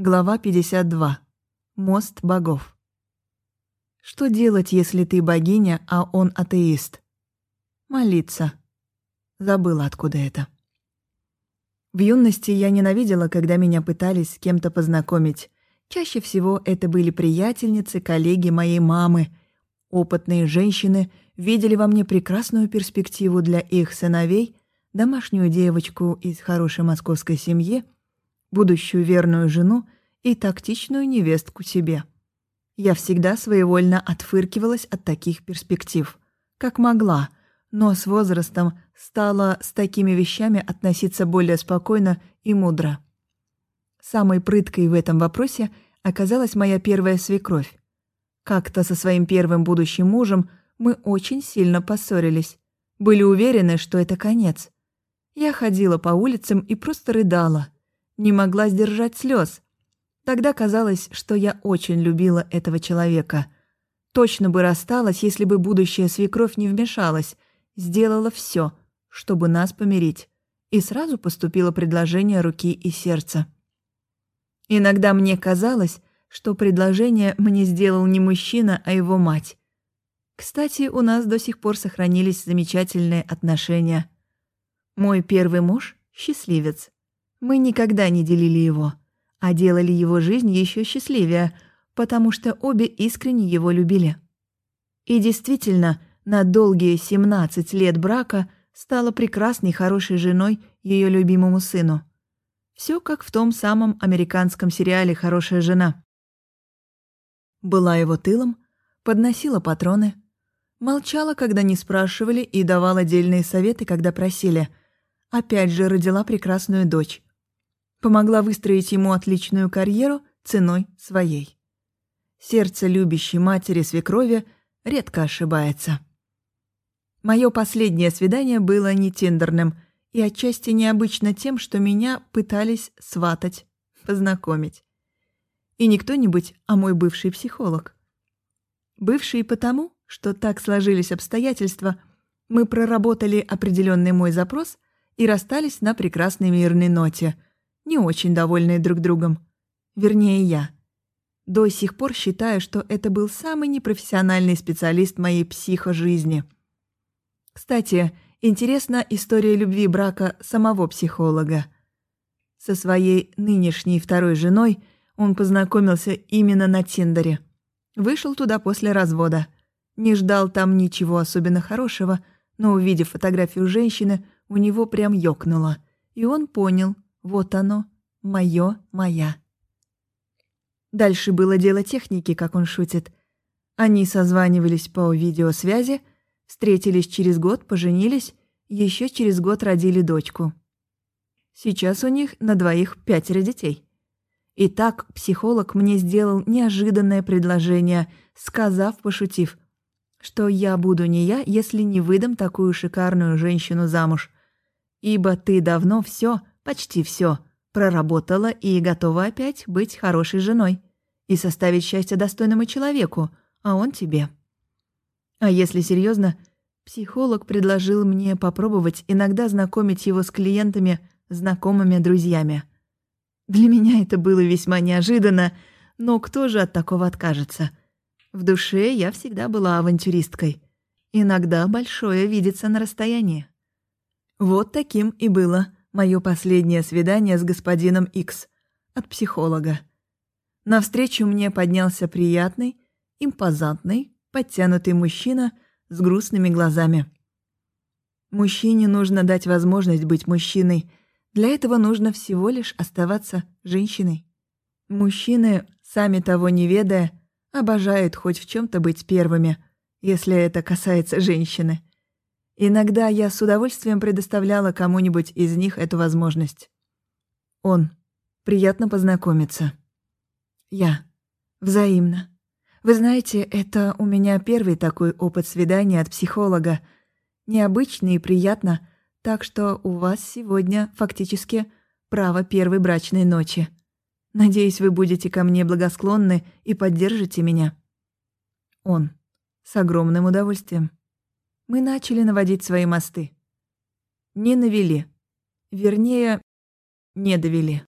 Глава 52. Мост богов. Что делать, если ты богиня, а он атеист? Молиться. Забыла, откуда это. В юности я ненавидела, когда меня пытались с кем-то познакомить. Чаще всего это были приятельницы, коллеги моей мамы. Опытные женщины видели во мне прекрасную перспективу для их сыновей, домашнюю девочку из хорошей московской семьи — будущую верную жену и тактичную невестку себе. Я всегда своевольно отфыркивалась от таких перспектив, как могла, но с возрастом стала с такими вещами относиться более спокойно и мудро. Самой прыткой в этом вопросе оказалась моя первая свекровь. Как-то со своим первым будущим мужем мы очень сильно поссорились. Были уверены, что это конец. Я ходила по улицам и просто рыдала – не могла сдержать слез. Тогда казалось, что я очень любила этого человека. Точно бы рассталась, если бы будущая свекровь не вмешалась, сделала все, чтобы нас помирить. И сразу поступило предложение руки и сердца. Иногда мне казалось, что предложение мне сделал не мужчина, а его мать. Кстати, у нас до сих пор сохранились замечательные отношения. Мой первый муж — счастливец. Мы никогда не делили его, а делали его жизнь еще счастливее, потому что обе искренне его любили. И действительно, на долгие 17 лет брака стала прекрасной хорошей женой ее любимому сыну. Все как в том самом американском сериале «Хорошая жена». Была его тылом, подносила патроны, молчала, когда не спрашивали, и давала дельные советы, когда просили. Опять же родила прекрасную дочь помогла выстроить ему отличную карьеру ценой своей. Сердце любящей матери свекрови редко ошибается. Мое последнее свидание было не тендерным и отчасти необычно тем, что меня пытались сватать, познакомить. И не кто-нибудь, а мой бывший психолог. Бывший потому, что так сложились обстоятельства, мы проработали определенный мой запрос и расстались на прекрасной мирной ноте – не очень довольные друг другом. Вернее, я. До сих пор считаю, что это был самый непрофессиональный специалист моей психожизни. Кстати, интересна история любви брака самого психолога. Со своей нынешней второй женой он познакомился именно на Тиндере. Вышел туда после развода. Не ждал там ничего особенно хорошего, но, увидев фотографию женщины, у него прям ёкнуло. И он понял, вот оно, моё, моя. Дальше было дело техники, как он шутит. Они созванивались по видеосвязи, встретились через год, поженились, еще через год родили дочку. Сейчас у них на двоих пятеро детей. Итак, психолог мне сделал неожиданное предложение, сказав, пошутив, что я буду не я, если не выдам такую шикарную женщину замуж. Ибо ты давно все почти все, проработала и готова опять быть хорошей женой и составить счастье достойному человеку, а он тебе. А если серьезно, психолог предложил мне попробовать иногда знакомить его с клиентами, знакомыми, друзьями. Для меня это было весьма неожиданно, но кто же от такого откажется? В душе я всегда была авантюристкой. Иногда большое видится на расстоянии. Вот таким и было мое последнее свидание с господином Икс от психолога. Навстречу мне поднялся приятный, импозантный, подтянутый мужчина с грустными глазами. Мужчине нужно дать возможность быть мужчиной. Для этого нужно всего лишь оставаться женщиной. Мужчины, сами того не ведая, обожают хоть в чем то быть первыми, если это касается женщины. Иногда я с удовольствием предоставляла кому-нибудь из них эту возможность. Он. Приятно познакомиться. Я. Взаимно. Вы знаете, это у меня первый такой опыт свидания от психолога. Необычный и приятно, так что у вас сегодня фактически право первой брачной ночи. Надеюсь, вы будете ко мне благосклонны и поддержите меня. Он. С огромным удовольствием мы начали наводить свои мосты. Не навели. Вернее, не довели.